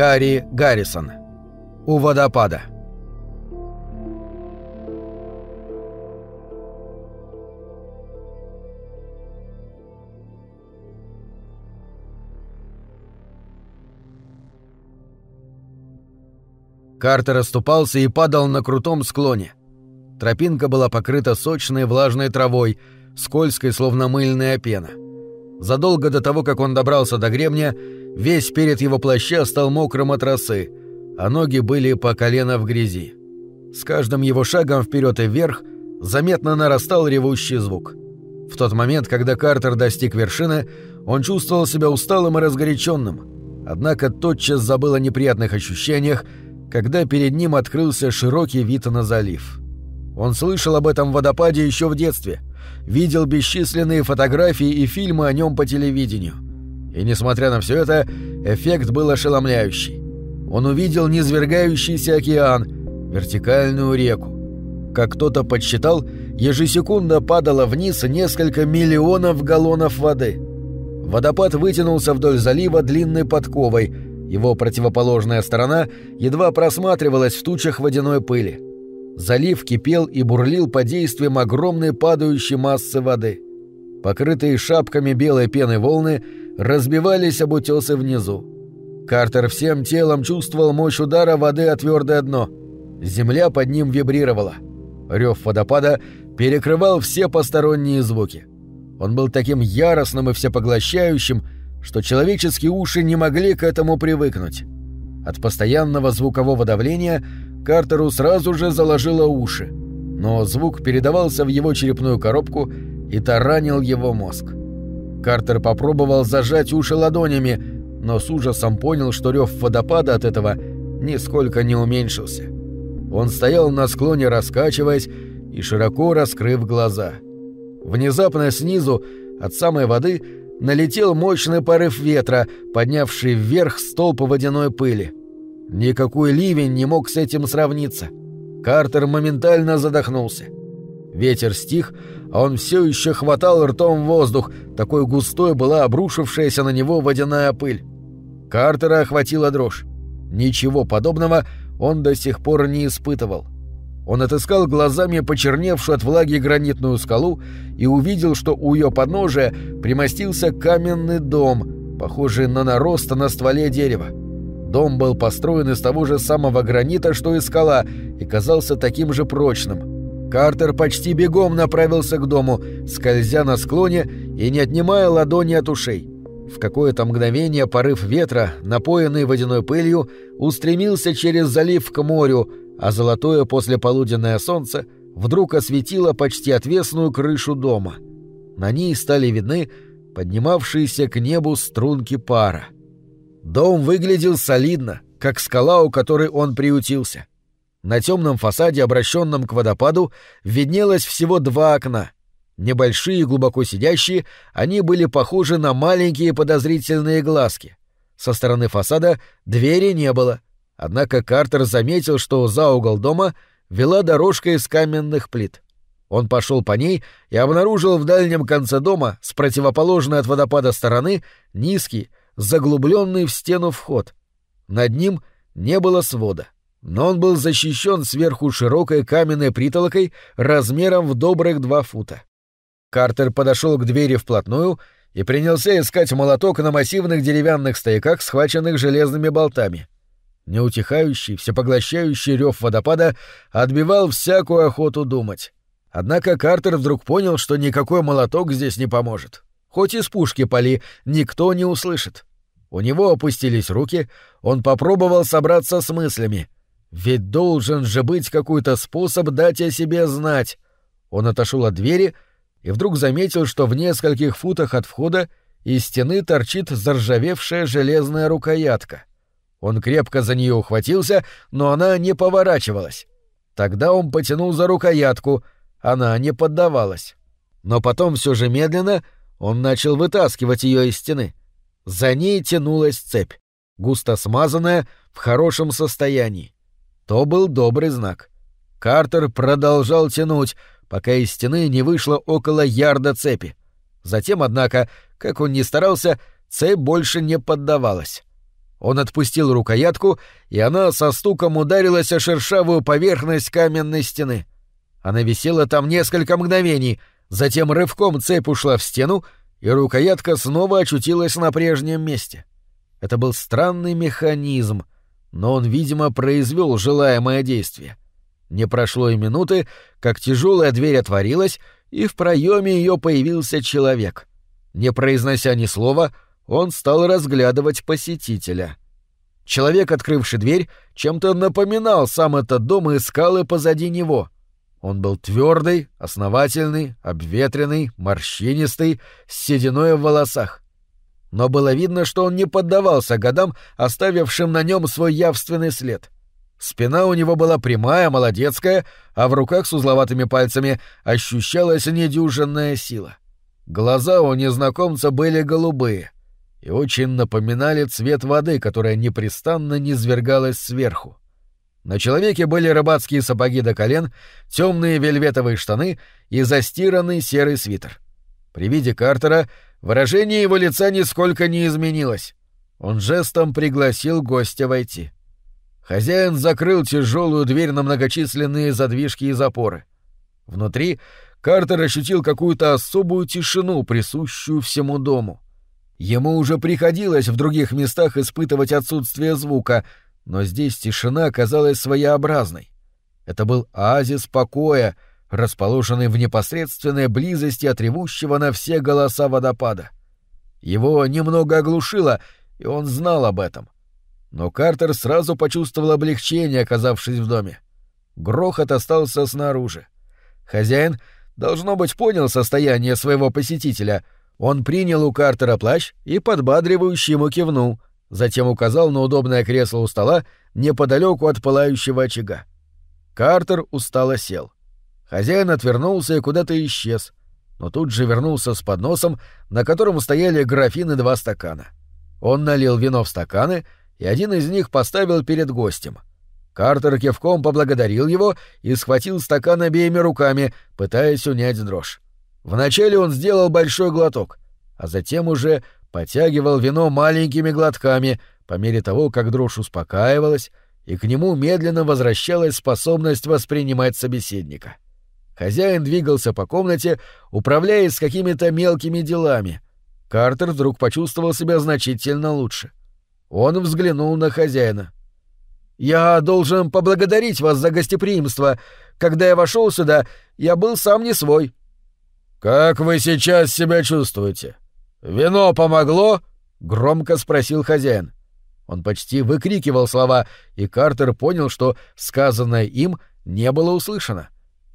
Гарри Гаррисон. У водопада. Картер оступался и падал на крутом склоне. Тропинка была покрыта сочной влажной травой, скользкой, словно мыльная пена. Задолго до того, как он добрался до гребня, весь перед его плаща стал мокрым от росы, а ноги были по колено в грязи. С каждым его шагом вперед и вверх заметно нарастал ревущий звук. В тот момент, когда Картер достиг вершины, он чувствовал себя усталым и разгоряченным, однако тотчас забыл о неприятных ощущениях, когда перед ним открылся широкий вид на залив. Он слышал об этом водопаде еще в детстве, видел бесчисленные фотографии и фильмы о нем по телевидению. И несмотря на все это, эффект был ошеломляющий. Он увидел низвергающийся океан, вертикальную реку. Как кто-то подсчитал, ежесекундно падало вниз несколько миллионов галлонов воды. Водопад вытянулся вдоль залива длинной подковой – его противоположная сторона едва просматривалась в тучах водяной пыли. Залив кипел и бурлил под действием огромной падающей массы воды. Покрытые шапками белой пены волны разбивались об утесы внизу. Картер всем телом чувствовал мощь удара воды о твердое дно. Земля под ним вибрировала. Рев водопада перекрывал все посторонние звуки. Он был таким яростным и всепоглощающим, что человеческие уши не могли к этому привыкнуть. От постоянного звукового давления Картеру сразу же заложило уши, но звук передавался в его черепную коробку и таранил его мозг. Картер попробовал зажать уши ладонями, но с ужасом понял, что рев водопада от этого нисколько не уменьшился. Он стоял на склоне, раскачиваясь и широко раскрыв глаза. Внезапно снизу, от самой воды, налетел мощный порыв ветра, поднявший вверх столб водяной пыли. Никакой ливень не мог с этим сравниться. Картер моментально задохнулся. Ветер стих, а он все еще хватал ртом воздух, такой густой была обрушившаяся на него водяная пыль. Картера охватила дрожь. Ничего подобного он до сих пор не испытывал. Он отыскал глазами почерневшую от влаги гранитную скалу и увидел, что у ее подножия примостился каменный дом, похожий на нарост на стволе дерева. Дом был построен из того же самого гранита, что и скала, и казался таким же прочным. Картер почти бегом направился к дому, скользя на склоне и не отнимая ладони от ушей. В какое-то мгновение порыв ветра, напоенный водяной пылью, устремился через залив к морю, а золотое послеполуденное солнце вдруг осветило почти отвесную крышу дома. На ней стали видны поднимавшиеся к небу струнки пара. Дом выглядел солидно, как скала, у которой он приютился. На темном фасаде, обращенном к водопаду, виднелось всего два окна. Небольшие и глубоко сидящие, они были похожи на маленькие подозрительные глазки. Со стороны фасада двери не было — Однако Картер заметил, что за угол дома вела дорожка из каменных плит. Он пошел по ней и обнаружил в дальнем конце дома, с противоположной от водопада стороны, низкий, заглубленный в стену вход. Над ним не было свода, но он был защищен сверху широкой каменной притолокой размером в добрых два фута. Картер подошел к двери вплотную и принялся искать молоток на массивных деревянных стояках, схваченных железными болтами. Неутихающий, всепоглощающий рев водопада отбивал всякую охоту думать. Однако Картер вдруг понял, что никакой молоток здесь не поможет. Хоть из пушки пали, никто не услышит. У него опустились руки, он попробовал собраться с мыслями. Ведь должен же быть какой-то способ дать о себе знать. Он отошел от двери и вдруг заметил, что в нескольких футах от входа из стены торчит заржавевшая железная рукоятка. Он крепко за нее ухватился, но она не поворачивалась. Тогда он потянул за рукоятку, она не поддавалась. Но потом все же медленно он начал вытаскивать ее из стены. За ней тянулась цепь, густо смазанная, в хорошем состоянии. То был добрый знак. Картер продолжал тянуть, пока из стены не вышло около ярда цепи. Затем, однако, как он ни старался, цепь больше не поддавалась. Он отпустил рукоятку, и она со стуком ударилась о шершавую поверхность каменной стены. Она висела там несколько мгновений, затем рывком цепь ушла в стену, и рукоятка снова очутилась на прежнем месте. Это был странный механизм, но он, видимо, произвел желаемое действие. Не прошло и минуты, как тяжелая дверь отворилась, и в проеме ее появился человек. Не произнося ни слова, он стал разглядывать посетителя. Человек, открывший дверь, чем-то напоминал сам этот дом и скалы позади него. Он был твердый, основательный, обветренный, морщинистый, с сединой в волосах. Но было видно, что он не поддавался годам, оставившим на нем свой явственный след. Спина у него была прямая, молодецкая, а в руках с узловатыми пальцами ощущалась недюжинная сила. Глаза у незнакомца были голубые — и очень напоминали цвет воды, которая непрестанно низвергалась сверху. На человеке были рыбацкие сапоги до колен, темные вельветовые штаны и застиранный серый свитер. При виде Картера выражение его лица нисколько не изменилось. Он жестом пригласил гостя войти. Хозяин закрыл тяжелую дверь на многочисленные задвижки и запоры. Внутри Картер ощутил какую-то особую тишину, присущую всему дому. Ему уже приходилось в других местах испытывать отсутствие звука, но здесь тишина оказалась своеобразной. Это был оазис покоя, расположенный в непосредственной близости от ревущего на все голоса водопада. Его немного оглушило, и он знал об этом. Но Картер сразу почувствовал облегчение, оказавшись в доме. Грохот остался снаружи. Хозяин, должно быть, понял состояние своего посетителя — он принял у Картера плащ и подбадривающе ему кивнул, затем указал на удобное кресло у стола неподалеку от пылающего очага. Картер устало сел. Хозяин отвернулся и куда-то исчез, но тут же вернулся с подносом, на котором стояли графин и два стакана. Он налил вино в стаканы, и один из них поставил перед гостем. Картер кивком поблагодарил его и схватил стакан обеими руками, пытаясь унять дрожь. Вначале он сделал большой глоток, а затем уже потягивал вино маленькими глотками по мере того, как дрожь успокаивалась, и к нему медленно возвращалась способность воспринимать собеседника. Хозяин двигался по комнате, управляясь какими-то мелкими делами. Картер вдруг почувствовал себя значительно лучше. Он взглянул на хозяина. «Я должен поблагодарить вас за гостеприимство. Когда я вошел сюда, я был сам не свой». «Как вы сейчас себя чувствуете? Вино помогло?» — громко спросил хозяин. Он почти выкрикивал слова, и Картер понял, что сказанное им не было услышано.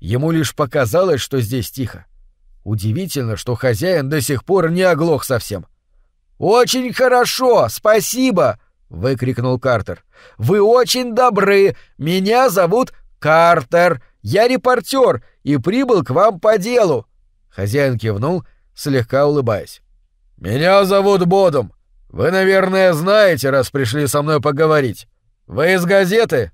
Ему лишь показалось, что здесь тихо. Удивительно, что хозяин до сих пор не оглох совсем. «Очень хорошо, спасибо!» — выкрикнул Картер. «Вы очень добры! Меня зовут Картер! Я репортер и прибыл к вам по делу!» Хозяин кивнул, слегка улыбаясь. «Меня зовут Бодом. Вы, наверное, знаете, раз пришли со мной поговорить. Вы из газеты?»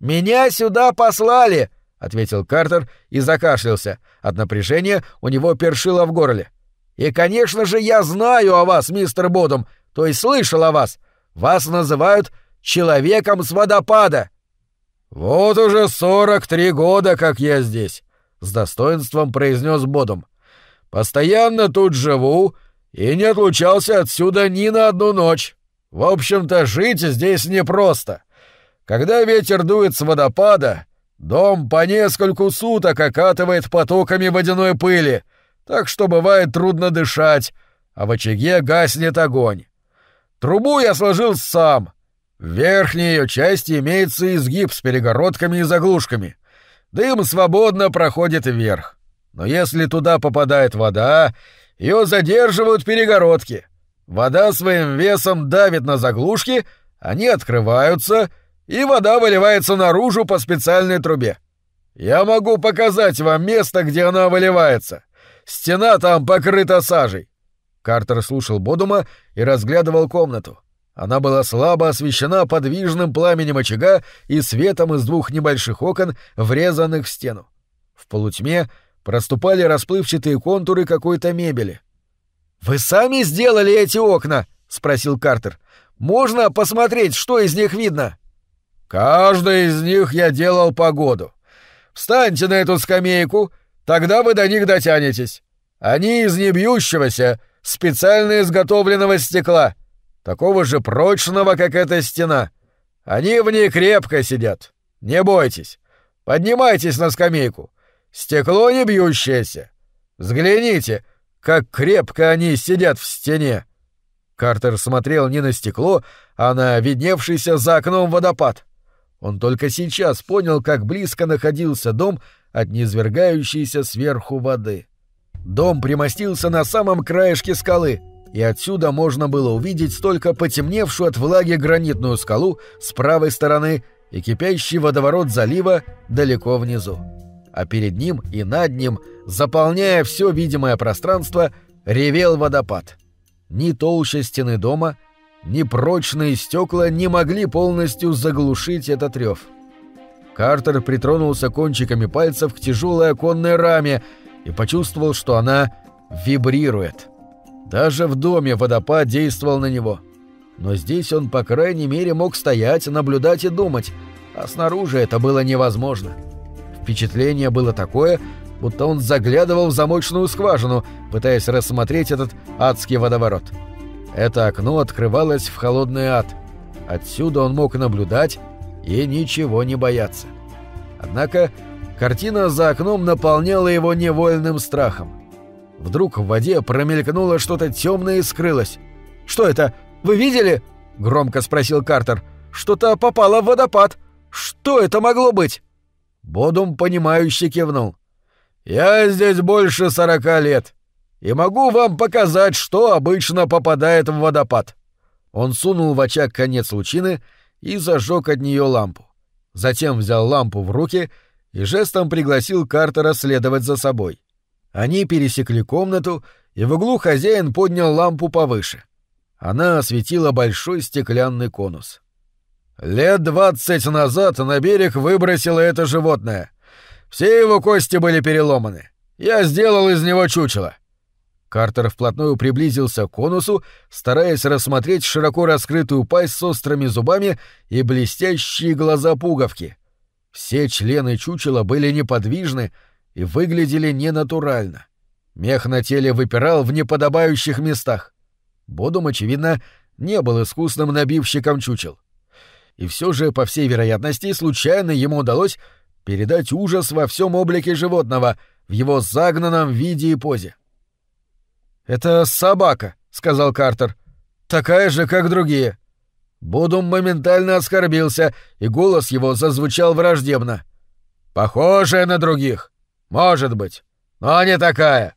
«Меня сюда послали!» — ответил Картер и закашлялся. От напряжения у него першило в горле. «И, конечно же, я знаю о вас, мистер Бодом, то есть слышал о вас. Вас называют «человеком с водопада». «Вот уже сорок три года, как я здесь с достоинством произнес Бодом. Постоянно тут живу и не отлучался отсюда ни на одну ночь. В общем-то, жить здесь непросто. Когда ветер дует с водопада, дом по нескольку суток окатывает потоками водяной пыли, так что бывает трудно дышать, а в очаге гаснет огонь. Трубу я сложил сам. В верхней ее части имеется изгиб с перегородками и заглушками. Дым свободно проходит вверх. Но если туда попадает вода, ее задерживают перегородки. Вода своим весом давит на заглушки, они открываются, и вода выливается наружу по специальной трубе. Я могу показать вам место, где она выливается. Стена там покрыта сажей. Картер слушал Бодума и разглядывал комнату. Она была слабо освещена подвижным пламенем очага и светом из двух небольших окон, врезанных в стену. В полутьме проступали расплывчатые контуры какой-то мебели. «Вы сами сделали эти окна?» — спросил Картер. Можно посмотреть, что из них видно?» «Каждый из них я делал погоду. Встаньте на эту скамейку, тогда вы до них дотянетесь. Они из небьющегося, специально изготовленного стекла, такого же прочного, как эта стена. Они в ней крепко сидят. Не бойтесь. Поднимайтесь на скамейку. Стекло не бьющееся. Взгляните, как крепко они сидят в стене. Картер смотрел не на стекло, а на видневшийся за окном водопад. Он только сейчас понял, как близко находился дом от низвергающейся сверху воды. Дом примостился на самом краешке скалы, и отсюда можно было увидеть только потемневшую от влаги гранитную скалу с правой стороны и кипящий водоворот залива далеко внизу. А перед ним и над ним, заполняя все видимое пространство, ревел водопад. Ни толща стены дома, ни прочные стекла не могли полностью заглушить этот рев. Картер притронулся кончиками пальцев к тяжелой оконной раме и почувствовал, что она вибрирует. Даже в доме водопад действовал на него. Но здесь он, по крайней мере, мог стоять, наблюдать и думать, а снаружи это было невозможно. Впечатление было такое, будто он заглядывал в замочную скважину, пытаясь рассмотреть этот адский водоворот. Это окно открывалось в холодный ад. Отсюда он мог наблюдать и ничего не бояться. Однако картина за окном наполняла его невольным страхом. Вдруг в воде промелькнуло что-то темное и скрылось. «Что это? Вы видели?» — громко спросил Картер. «Что-то попало в водопад. Что это могло быть?» Бодум, понимающе кивнул. «Я здесь больше сорока лет, и могу вам показать, что обычно попадает в водопад». Он сунул в очаг конец лучины и зажег от нее лампу. Затем взял лампу в руки и жестом пригласил Картера следовать за собой. Они пересекли комнату, и в углу хозяин поднял лампу повыше. Она осветила большой стеклянный конус. «Лет двадцать назад на берег выбросило это животное. Все его кости были переломаны. Я сделал из него чучело». Картер вплотную приблизился к конусу, стараясь рассмотреть широко раскрытую пасть с острыми зубами и блестящие глаза пуговки. Все члены чучела были неподвижны, и выглядели ненатурально. Мех на теле выпирал в неподобающих местах. Бодум, очевидно, не был искусным набивщиком чучел. И все же, по всей вероятности, случайно ему удалось передать ужас во всем облике животного, в его загнанном виде и позе. «Это собака», — сказал Картер. «Такая же, как другие». Бодум моментально оскорбился, и голос его зазвучал враждебно. «Похожая на других. Может быть. Но не такая.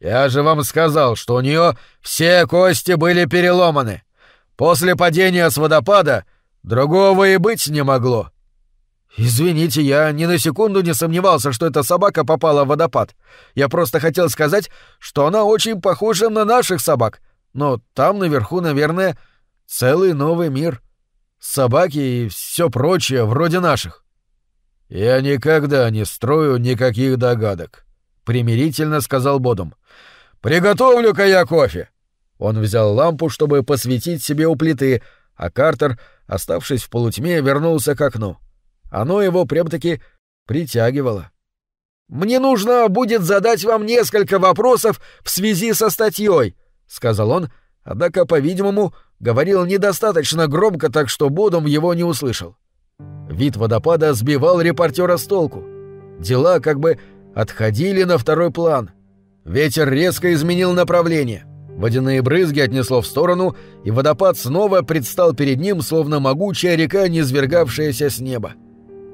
Я же вам сказал, что у нее все кости были переломаны. После падения с водопада другого и быть не могло. Извините, я ни на секунду не сомневался, что эта собака попала в водопад. Я просто хотел сказать, что она очень похожа на наших собак. Но там наверху, наверное, целый новый мир. Собаки и все прочее вроде наших. «Я никогда не строю никаких догадок», — примирительно сказал Бодум. «Приготовлю-ка я кофе». Он взял лампу, чтобы посветить себе у плиты, а Картер, оставшись в полутьме, вернулся к окну. Оно его прям-таки притягивало. «Мне нужно будет задать вам несколько вопросов в связи со статьей», — сказал он, однако, по-видимому, говорил недостаточно громко, так что Бодум его не услышал. Вид водопада сбивал репортера с толку. Дела как бы отходили на второй план. Ветер резко изменил направление. Водяные брызги отнесло в сторону, и водопад снова предстал перед ним, словно могучая река, низвергавшаяся с неба.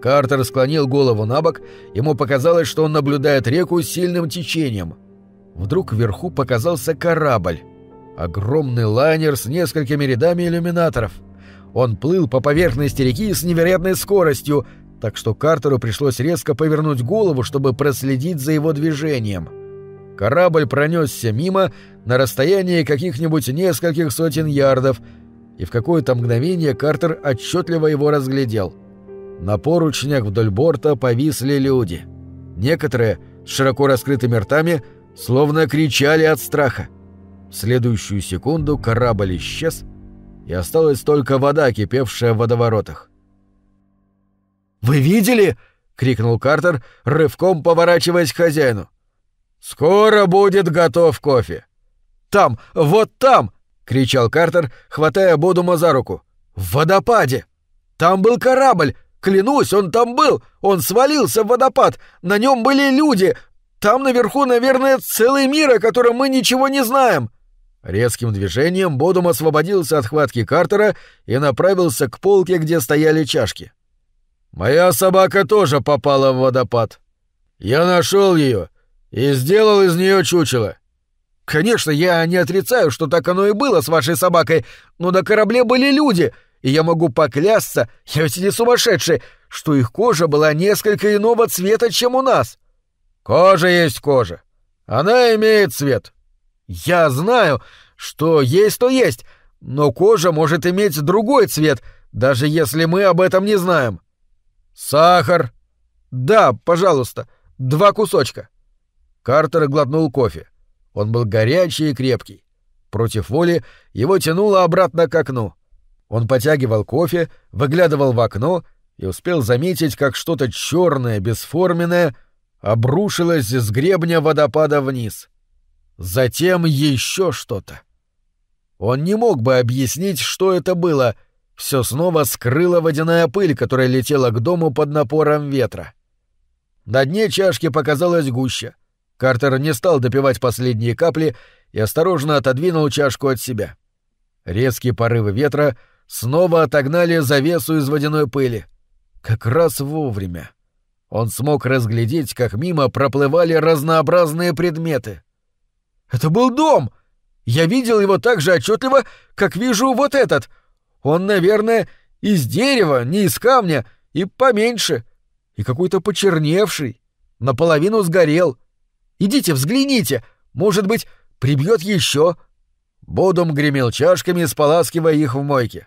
Картер склонил голову на бок, ему показалось, что он наблюдает реку с сильным течением. Вдруг вверху показался корабль. Огромный лайнер с несколькими рядами иллюминаторов — он плыл по поверхности реки с невероятной скоростью, так что Картеру пришлось резко повернуть голову, чтобы проследить за его движением. Корабль пронесся мимо на расстоянии каких-нибудь нескольких сотен ярдов, и в какое-то мгновение Картер отчетливо его разглядел. На поручнях вдоль борта повисли люди. Некоторые, с широко раскрытыми ртами, словно кричали от страха. В следующую секунду корабль исчез — и осталась только вода, кипевшая в водоворотах. «Вы видели?» — крикнул Картер, рывком поворачиваясь к хозяину. «Скоро будет готов кофе». «Там, вот там!» — кричал Картер, хватая Бодума за руку. «В водопаде! Там был корабль! Клянусь, он там был! Он свалился в водопад! На нем были люди! Там наверху, наверное, целый мир, о котором мы ничего не знаем!» Резким движением Бодум освободился от хватки Картера и направился к полке, где стояли чашки. «Моя собака тоже попала в водопад. Я нашел ее и сделал из нее чучело. Конечно, я не отрицаю, что так оно и было с вашей собакой, но на корабле были люди, и я могу поклясться, я ведь не сумасшедший, что их кожа была несколько иного цвета, чем у нас. Кожа есть кожа. Она имеет цвет. Я знаю, что есть, то есть, но кожа может иметь другой цвет, даже если мы об этом не знаем. Сахар. Да, пожалуйста, два кусочка. Картер глотнул кофе. Он был горячий и крепкий. Против воли его тянуло обратно к окну. Он потягивал кофе, выглядывал в окно и успел заметить, как что-то черное, бесформенное обрушилось с гребня водопада вниз. Затем еще что-то. Он не мог бы объяснить, что это было. Все снова скрыла водяная пыль, которая летела к дому под напором ветра. На дне чашки показалась гуща. Картер не стал допивать последние капли и осторожно отодвинул чашку от себя. Резкие порывы ветра снова отогнали завесу из водяной пыли. Как раз вовремя. Он смог разглядеть, как мимо проплывали разнообразные предметы. Это был дом. Я видел его так же отчетливо, как вижу вот этот. Он, наверное, из дерева, не из камня, и поменьше, и какой-то почерневший, наполовину сгорел. Идите, взгляните, может быть, прибьет еще. Бодум гремел чашками, споласкивая их в мойке.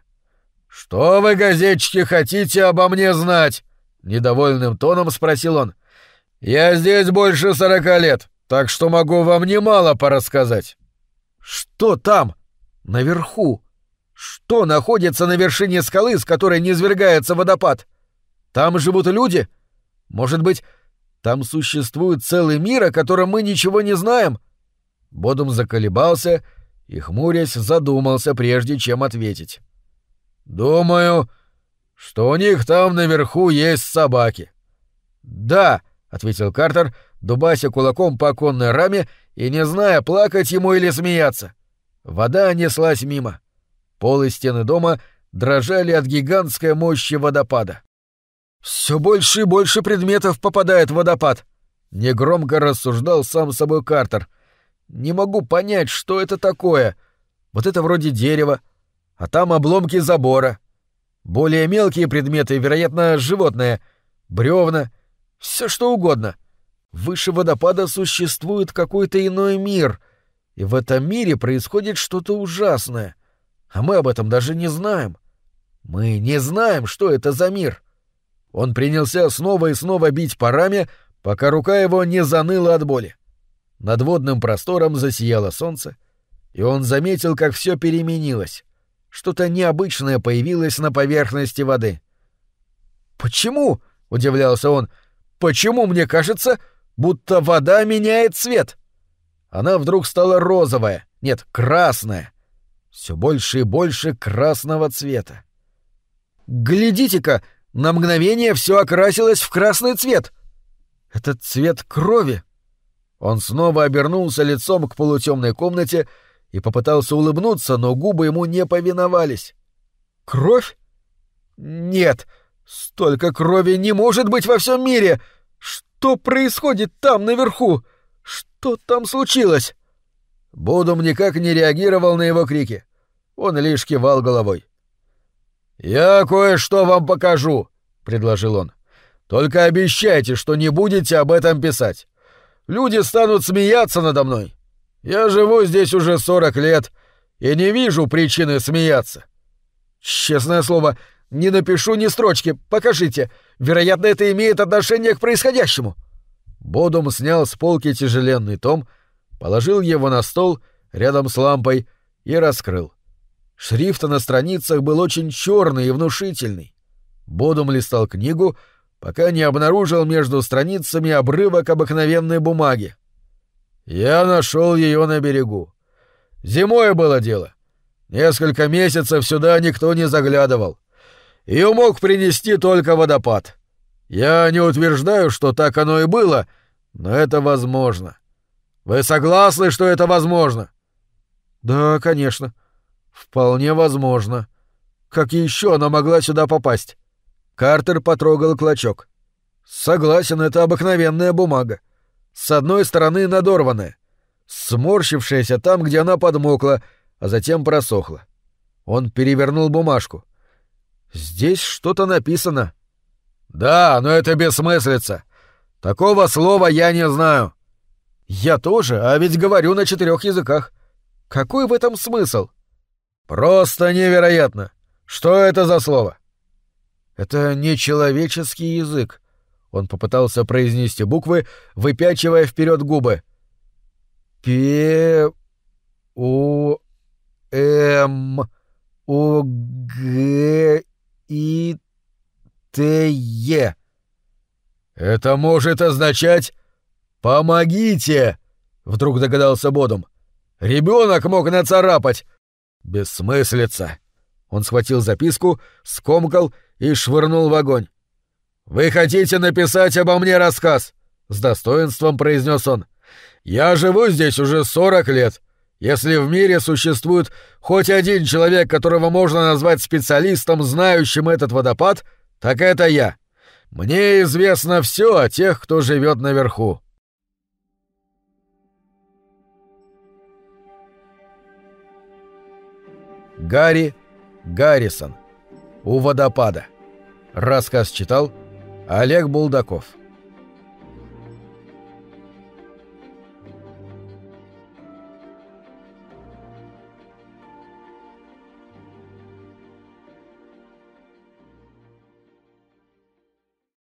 «Что вы, газетчики, хотите обо мне знать?» — недовольным тоном спросил он. «Я здесь больше сорока лет так что могу вам немало порассказать. Что там? Наверху? Что находится на вершине скалы, с которой низвергается водопад? Там живут люди? Может быть, там существует целый мир, о котором мы ничего не знаем? Бодум заколебался и, хмурясь, задумался, прежде чем ответить. «Думаю, что у них там наверху есть собаки». «Да», — ответил Картер, — дубася кулаком по оконной раме и не зная, плакать ему или смеяться. Вода неслась мимо. Пол и стены дома дрожали от гигантской мощи водопада. Все больше и больше предметов попадает в водопад. Негромко рассуждал сам собой Картер. Не могу понять, что это такое. Вот это вроде дерева, а там обломки забора. Более мелкие предметы, вероятно, животные, бревна, все что угодно — Выше водопада существует какой-то иной мир, и в этом мире происходит что-то ужасное. А мы об этом даже не знаем. Мы не знаем, что это за мир. Он принялся снова и снова бить по раме, пока рука его не заныла от боли. Над водным простором засияло солнце, и он заметил, как все переменилось. Что-то необычное появилось на поверхности воды. «Почему?» — удивлялся он. «Почему мне кажется, будто вода меняет цвет. Она вдруг стала розовая, нет, красная. Все больше и больше красного цвета. Глядите-ка, на мгновение все окрасилось в красный цвет. Это цвет крови. Он снова обернулся лицом к полутемной комнате и попытался улыбнуться, но губы ему не повиновались. Кровь? Нет, столько крови не может быть во всем мире. Что происходит там наверху? Что там случилось? Будум никак не реагировал на его крики. Он лишь кивал головой. «Я кое-что вам покажу», — предложил он. «Только обещайте, что не будете об этом писать. Люди станут смеяться надо мной. Я живу здесь уже сорок лет и не вижу причины смеяться». «Честное слово, не напишу ни строчки. Покажите. Вероятно, это имеет отношение к происходящему». Бодум снял с полки тяжеленный том, положил его на стол рядом с лампой и раскрыл. Шрифт на страницах был очень черный и внушительный. Бодум листал книгу, пока не обнаружил между страницами обрывок обыкновенной бумаги. Я нашел ее на берегу. Зимой было дело. Несколько месяцев сюда никто не заглядывал. Ее мог принести только водопад. Я не утверждаю, что так оно и было, но это возможно. Вы согласны, что это возможно? Да, конечно. Вполне возможно. Как еще она могла сюда попасть? Картер потрогал клочок. Согласен, это обыкновенная бумага. С одной стороны надорванная, сморщившаяся там, где она подмокла, а затем просохла. Он перевернул бумажку. Здесь что-то написано. Да, но это бессмыслица. Такого слова я не знаю. Я тоже, а ведь говорю на четырех языках. Какой в этом смысл? Просто невероятно. Что это за слово? Это не человеческий язык. Он попытался произнести буквы, выпячивая вперед губы. П У М У Г И Т Е. Это может означать «Помогите!» — вдруг догадался Бодум. «Ребенок мог нацарапать!» «Бессмыслица!» Он схватил записку, скомкал и швырнул в огонь. «Вы хотите написать обо мне рассказ?» — с достоинством произнес он. «Я живу здесь уже сорок лет. Если в мире существует хоть один человек, которого можно назвать специалистом, знающим этот водопад, так это я. Мне известно все о тех, кто живет наверху. Гарри Гаррисон. У водопада. Рассказ читал Олег Булдаков.